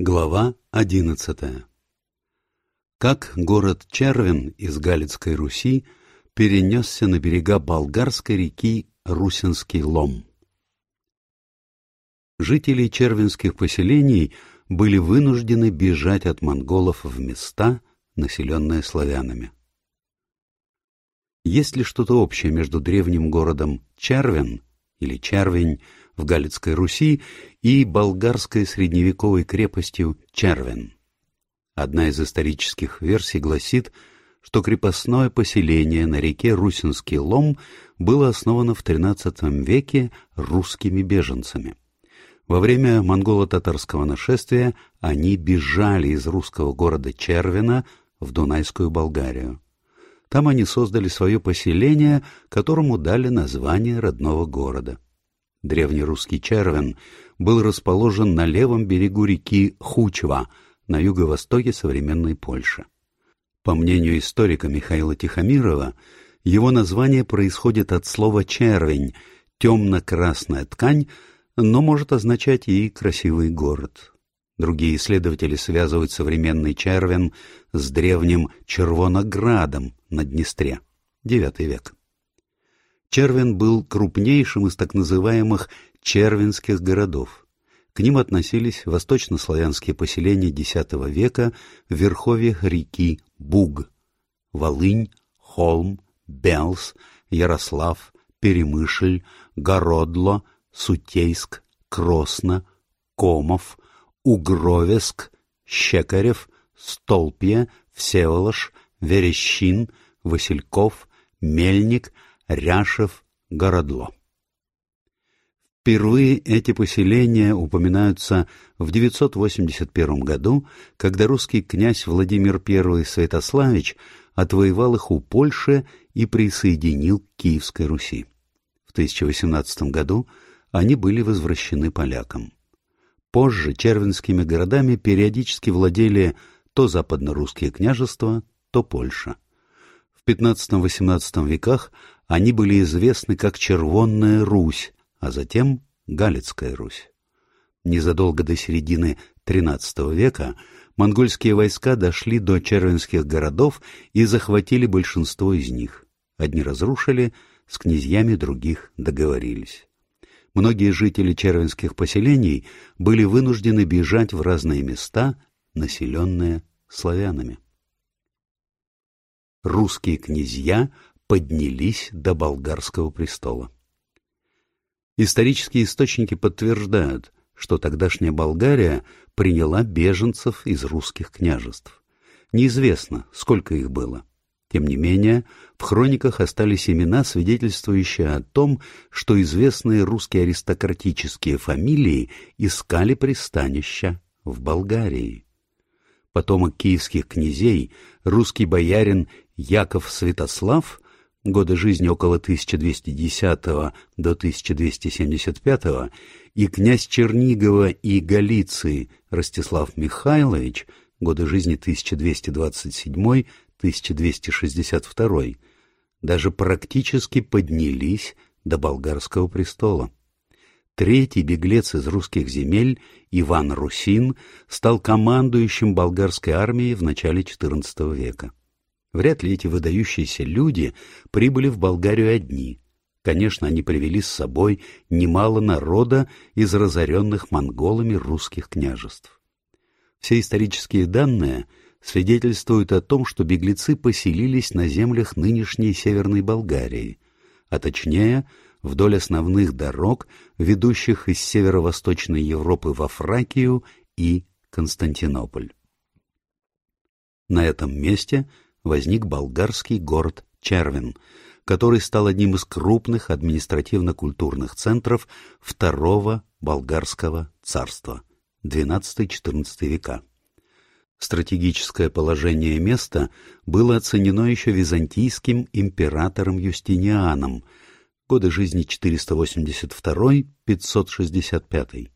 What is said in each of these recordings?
Глава одиннадцатая Как город Червин из Галицкой Руси перенесся на берега болгарской реки Русинский лом. Жители червинских поселений были вынуждены бежать от монголов в места, населенные славянами. Есть ли что-то общее между древним городом Червин или Червень в Галицкой Руси и болгарской средневековой крепостью Червен. Одна из исторических версий гласит, что крепостное поселение на реке Русинский Лом было основано в XIII веке русскими беженцами. Во время монголо-татарского нашествия они бежали из русского города Червина в Дунайскую Болгарию. Там они создали свое поселение, которому дали название родного города. Древнерусский Червен был расположен на левом берегу реки Хучва, на юго-востоке современной Польши. По мнению историка Михаила Тихомирова, его название происходит от слова «червень», темно-красная ткань, но может означать и красивый город. Другие исследователи связывают современный Червен с древним Червоноградом на Днестре, IX век. Червин был крупнейшим из так называемых червинских городов. К ним относились восточнославянские поселения X века в верховьях реки Буг, Волынь, Холм, Белс, Ярослав, Перемышль, Городло, Сутейск, Кросно, Комов, Угровеск, Щекарев, Столпье, Всеволож, Верещин, Васильков, Мельник — Ряшев, Городло. Впервые эти поселения упоминаются в 981 году, когда русский князь Владимир I Святославич отвоевал их у Польши и присоединил к Киевской Руси. В 1018 году они были возвращены полякам. Позже червенскими городами периодически владели то западно-русские княжества, то Польша. XV-XVIII веках они были известны как Червонная Русь, а затем Галицкая Русь. Незадолго до середины XIII века монгольские войска дошли до червенских городов и захватили большинство из них. Одни разрушили, с князьями других договорились. Многие жители червенских поселений были вынуждены бежать в разные места, населенные славянами. Русские князья поднялись до болгарского престола. Исторические источники подтверждают, что тогдашняя Болгария приняла беженцев из русских княжеств. Неизвестно, сколько их было. Тем не менее, в хрониках остались имена, свидетельствующие о том, что известные русские аристократические фамилии искали пристанища в Болгарии. Потомок киевских князей, русский боярин Яков Святослав годы жизни около 1210 до 1275 и князь Чернигова и Галиции Ростислав Михайлович, годы жизни 1227-1262, даже практически поднялись до болгарского престола. Третий беглец из русских земель, Иван Русин, стал командующим болгарской армией в начале XIV века. Вряд ли эти выдающиеся люди прибыли в Болгарию одни. Конечно, они привели с собой немало народа из разоренных монголами русских княжеств. Все исторические данные свидетельствуют о том, что беглецы поселились на землях нынешней Северной Болгарии, а точнее вдоль основных дорог, ведущих из северо-восточной Европы во Фракию и Константинополь. На этом месте – возник болгарский город Червин, который стал одним из крупных административно-культурных центров второго болгарского царства XII-XIV века. Стратегическое положение места было оценено еще византийским императором Юстинианом, годы жизни 482-565.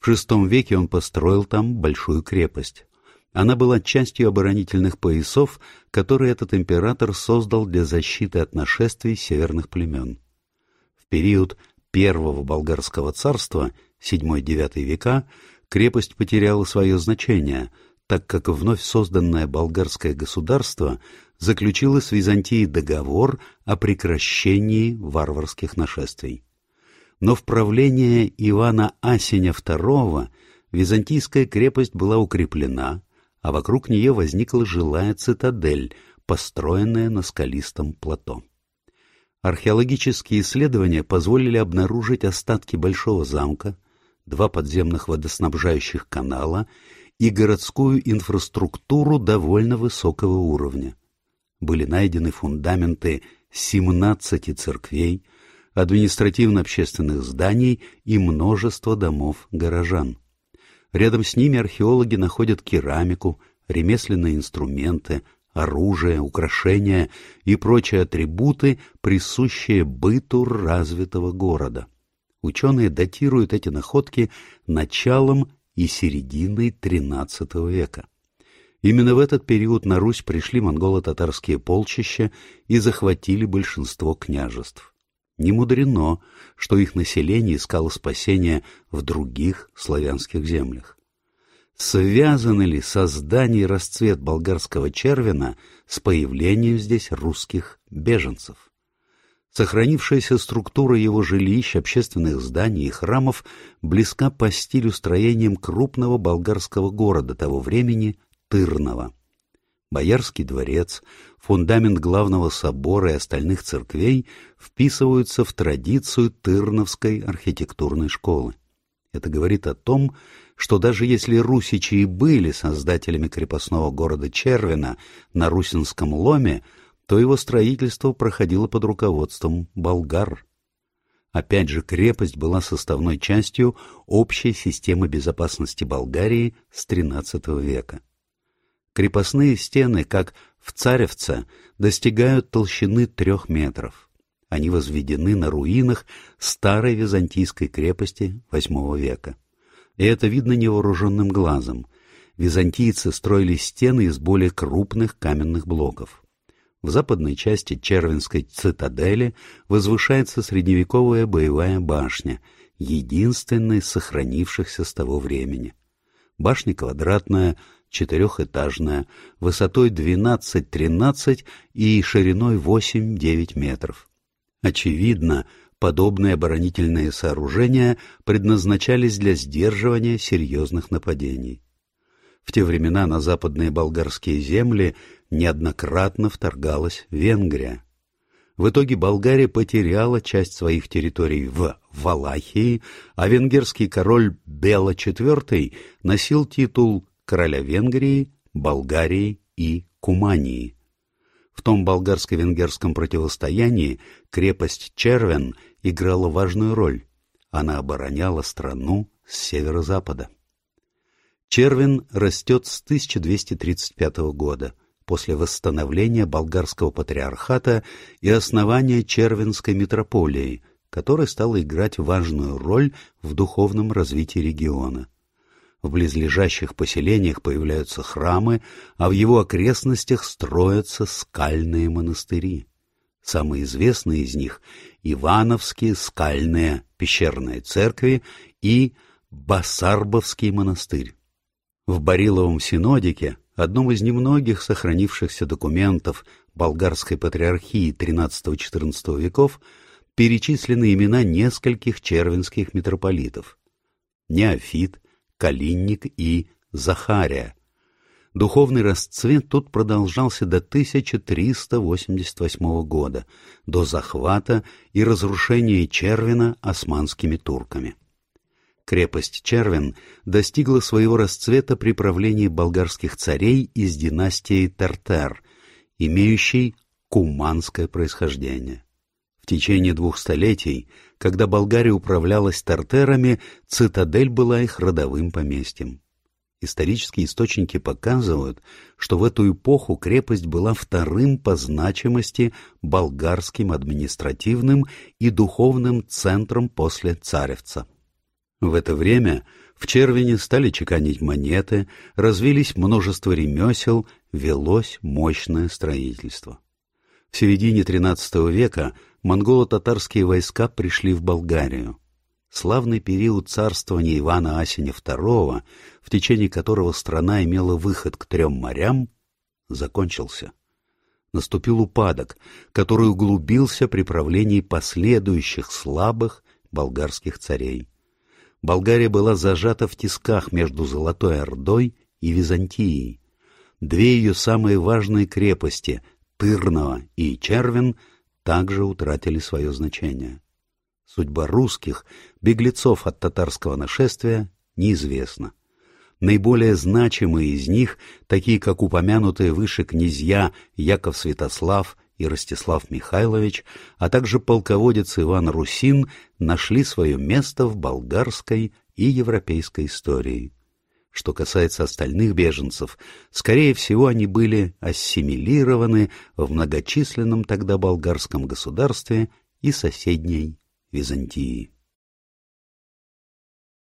В VI веке он построил там большую крепость. Она была частью оборонительных поясов, которые этот император создал для защиты от нашествий северных племен. В период Первого Болгарского царства, VII-IX века, крепость потеряла свое значение, так как вновь созданное болгарское государство заключило с Византией договор о прекращении варварских нашествий. Но в правление Ивана Асеня II византийская крепость была укреплена, а вокруг нее возникла жилая цитадель, построенная на скалистом плато. Археологические исследования позволили обнаружить остатки большого замка, два подземных водоснабжающих канала и городскую инфраструктуру довольно высокого уровня. Были найдены фундаменты 17 церквей, административно-общественных зданий и множество домов горожан. Рядом с ними археологи находят керамику, ремесленные инструменты, оружие, украшения и прочие атрибуты, присущие быту развитого города. Ученые датируют эти находки началом и серединой XIII века. Именно в этот период на Русь пришли монголо-татарские полчища и захватили большинство княжеств. Не мудрено, что их население искало спасения в других славянских землях. Связаны ли создание и расцвет болгарского червена с появлением здесь русских беженцев? Сохранившаяся структура его жилищ, общественных зданий и храмов близка по стилю строениям крупного болгарского города того времени — Тырного. Боярский дворец, фундамент главного собора и остальных церквей вписываются в традицию Тырновской архитектурной школы. Это говорит о том, что даже если русичи и были создателями крепостного города Червина на Русинском ломе, то его строительство проходило под руководством болгар. Опять же, крепость была составной частью общей системы безопасности Болгарии с XIII века. Крепостные стены, как в Царевце, достигают толщины трех метров. Они возведены на руинах старой византийской крепости VIII века. И это видно невооруженным глазом. Византийцы строили стены из более крупных каменных блоков. В западной части Червинской цитадели возвышается средневековая боевая башня, единственная из сохранившихся с того времени. Башня квадратная, четырехэтажная, высотой 12-13 и шириной 8-9 метров. Очевидно, подобные оборонительные сооружения предназначались для сдерживания серьезных нападений. В те времена на западные болгарские земли неоднократно вторгалась Венгрия. В итоге Болгария потеряла часть своих территорий в Валахии, а венгерский король Бела IV носил титул короля Венгрии, Болгарии и Кумании. В том болгарско-венгерском противостоянии крепость Червен играла важную роль. Она обороняла страну с северо-запада. Червен растет с 1235 года, после восстановления болгарского патриархата и основания Червенской митрополии, которая стала играть важную роль в духовном развитии региона. В близлежащих поселениях появляются храмы, а в его окрестностях строятся скальные монастыри. Самые известные из них — Ивановские скальные пещерные церкви и Басарбовский монастырь. В Бариловом синодике, одном из немногих сохранившихся документов болгарской патриархии XIII-XIV веков, перечислены имена нескольких червенских митрополитов. Неофит, Калинник и Захария. Духовный расцвет тут продолжался до 1388 года, до захвата и разрушения Червина османскими турками. Крепость Червин достигла своего расцвета при правлении болгарских царей из династии Тартер, имеющей куманское происхождение. В течение двух столетий, когда Болгария управлялась Тартерами, цитадель была их родовым поместьем. Исторические источники показывают, что в эту эпоху крепость была вторым по значимости болгарским административным и духовным центром после царевца. В это время в Червине стали чеканить монеты, развились множество ремесел, велось мощное строительство. В середине XIII века монголо-татарские войска пришли в Болгарию. славный период царствования Ивана Асеня II, в течение которого страна имела выход к трем морям, закончился. Наступил упадок, который углубился при правлении последующих слабых болгарских царей. Болгария была зажата в тисках между Золотой Ордой и Византией. Две ее самые важные крепости — Тырново и Червин — также утратили свое значение. Судьба русских, беглецов от татарского нашествия, неизвестна. Наиболее значимые из них, такие как упомянутые выше князья Яков Святослав и Ростислав Михайлович, а также полководец Иван Русин, нашли свое место в болгарской и европейской истории. Что касается остальных беженцев, скорее всего, они были ассимилированы в многочисленном тогда болгарском государстве и соседней Византии.